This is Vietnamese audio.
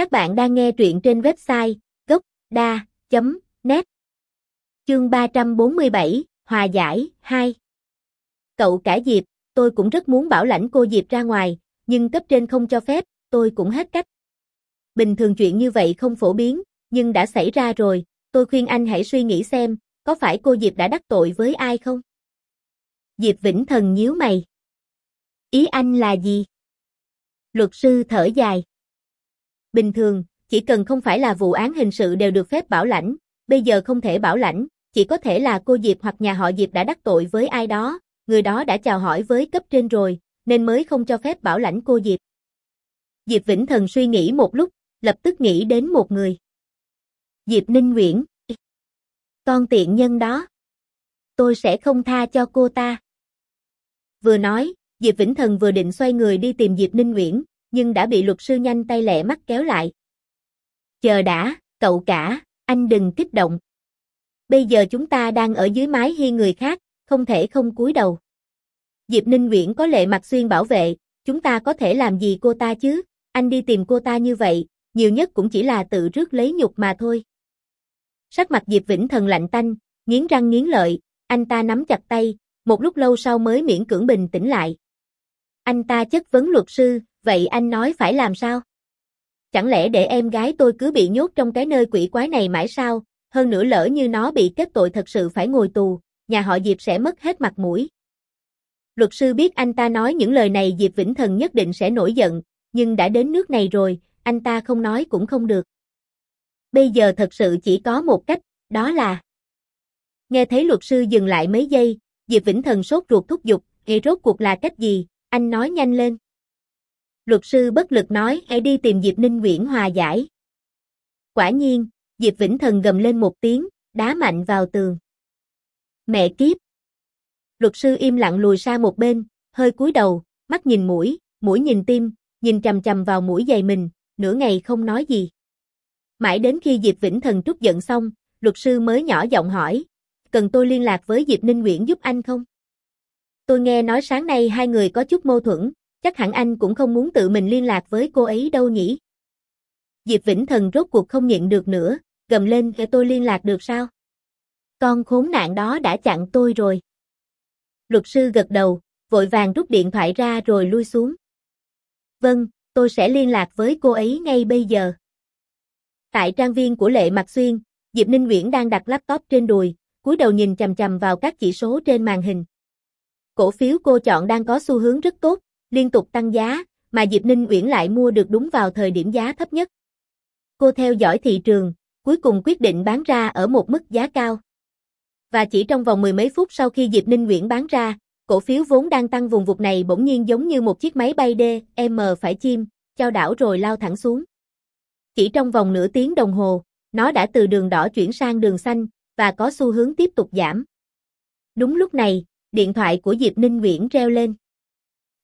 Các bạn đang nghe truyện trên website gốc.da.net Chương 347, Hòa giải, 2 Cậu cả Diệp, tôi cũng rất muốn bảo lãnh cô Diệp ra ngoài, nhưng cấp trên không cho phép, tôi cũng hết cách. Bình thường chuyện như vậy không phổ biến, nhưng đã xảy ra rồi, tôi khuyên anh hãy suy nghĩ xem, có phải cô Diệp đã đắc tội với ai không? Diệp Vĩnh Thần nhíu mày. Ý anh là gì? Luật sư thở dài. Bình thường, chỉ cần không phải là vụ án hình sự đều được phép bảo lãnh, bây giờ không thể bảo lãnh, chỉ có thể là cô Diệp hoặc nhà họ Diệp đã đắc tội với ai đó, người đó đã chào hỏi với cấp trên rồi, nên mới không cho phép bảo lãnh cô Diệp. Diệp Vĩnh Thần suy nghĩ một lúc, lập tức nghĩ đến một người. Diệp Ninh Nguyễn. Con tiện nhân đó. Tôi sẽ không tha cho cô ta. Vừa nói, Diệp Vĩnh Thần vừa định xoay người đi tìm Diệp Ninh Nguyễn, nhưng đã bị luật sư nhanh tay lẹ mắt kéo lại. Chờ đã, cậu cả, anh đừng kích động. Bây giờ chúng ta đang ở dưới mái hiên người khác, không thể không cúi đầu. Diệp Ninh Nguyễn có lệ mặt xuyên bảo vệ, chúng ta có thể làm gì cô ta chứ, anh đi tìm cô ta như vậy, nhiều nhất cũng chỉ là tự rước lấy nhục mà thôi. Sắc mặt Diệp Vĩnh Thần lạnh tanh, nghiến răng nghiến lợi, anh ta nắm chặt tay, một lúc lâu sau mới miễn cưỡng bình tĩnh lại. Anh ta chất vấn luật sư, vậy anh nói phải làm sao? Chẳng lẽ để em gái tôi cứ bị nhốt trong cái nơi quỷ quái này mãi sao? Hơn nữa lỡ như nó bị kết tội thật sự phải ngồi tù, nhà họ Diệp sẽ mất hết mặt mũi. Luật sư biết anh ta nói những lời này Diệp Vĩnh Thần nhất định sẽ nổi giận, nhưng đã đến nước này rồi, anh ta không nói cũng không được. Bây giờ thật sự chỉ có một cách, đó là... Nghe thấy luật sư dừng lại mấy giây, Diệp Vĩnh Thần sốt ruột thúc giục, "Hệ rốt cuộc là cách gì? Anh nói nhanh lên." Luật sư bất lực nói, "Hãy đi tìm Diệp Ninh Nguyễn hòa giải." Quả nhiên, Diệp Vĩnh Thần gầm lên một tiếng, đá mạnh vào tường. Mẹ kiếp! Luật sư im lặng lùi xa một bên, hơi cúi đầu, mắt nhìn mũi, mũi nhìn tim, nhìn chầm chầm vào mũi giày mình, nửa ngày không nói gì. Mãi đến khi Diệp Vĩnh Thần trút giận xong, luật sư mới nhỏ giọng hỏi, cần tôi liên lạc với Diệp Ninh Nguyễn giúp anh không? Tôi nghe nói sáng nay hai người có chút mâu thuẫn, chắc hẳn anh cũng không muốn tự mình liên lạc với cô ấy đâu nhỉ? Diệp Vĩnh Thần rốt cuộc không nhịn được nữa, gầm lên để tôi liên lạc được sao? Con khốn nạn đó đã chặn tôi rồi. Luật sư gật đầu, vội vàng rút điện thoại ra rồi lui xuống. Vâng, tôi sẽ liên lạc với cô ấy ngay bây giờ. Tại trang viên của Lệ Mạc Xuyên, Diệp Ninh Nguyễn đang đặt laptop trên đùi, cúi đầu nhìn chằm chằm vào các chỉ số trên màn hình. Cổ phiếu cô chọn đang có xu hướng rất tốt, liên tục tăng giá, mà Diệp Ninh Uyển lại mua được đúng vào thời điểm giá thấp nhất. Cô theo dõi thị trường, cuối cùng quyết định bán ra ở một mức giá cao. Và chỉ trong vòng mười mấy phút sau khi Diệp Ninh Uyển bán ra, cổ phiếu vốn đang tăng vùng vụt này bỗng nhiên giống như một chiếc máy bay D, M phải chim, trao đảo rồi lao thẳng xuống. Chỉ trong vòng nửa tiếng đồng hồ, nó đã từ đường đỏ chuyển sang đường xanh, và có xu hướng tiếp tục giảm. Đúng lúc này, điện thoại của Diệp Ninh Nguyễn reo lên.